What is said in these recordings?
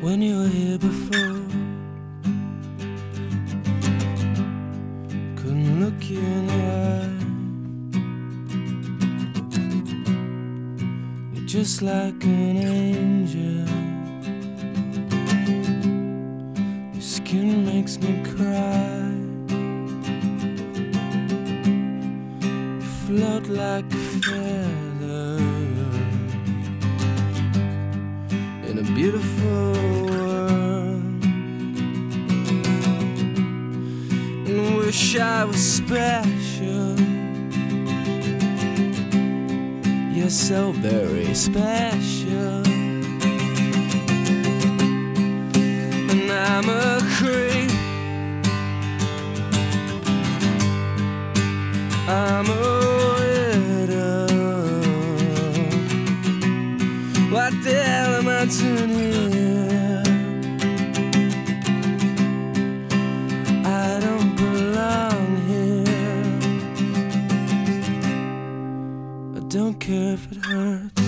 when you were here before. Couldn't look you in the eye. You're just like an angel. Your skin makes me cry. You float like a a beautiful world. And wish I was special. You're so very special. And I'm a creep. I'm a don't care if it hurts.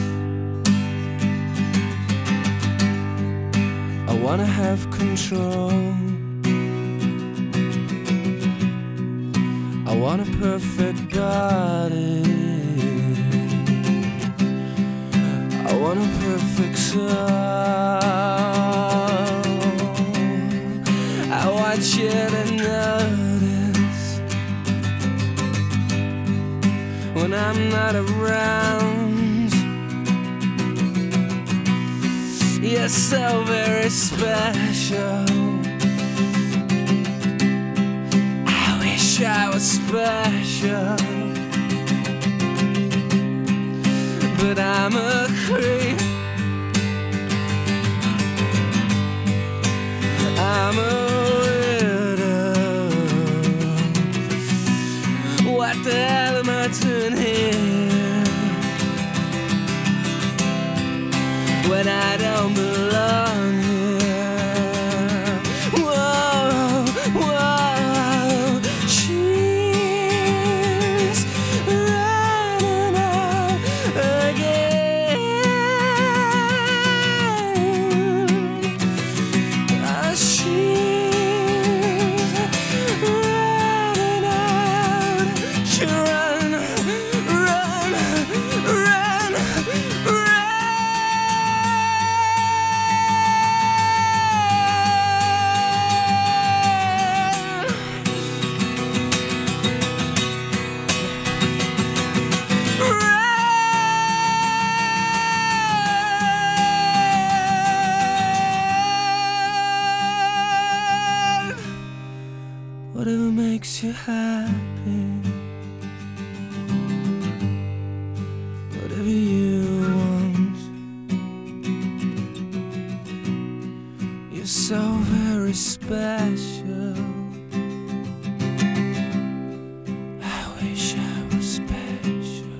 I wanna have control. I want a perfect body. I want a perfect soul. I want you to notice when I'm not around. You're so very special. I wish I was special. But I'm a creep. I'm a widow. What the When I don't belong makes you happy. Whatever you want. You're so very special. I wish I was special.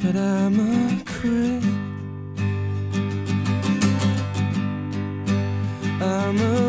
But I'm a creep. I'm a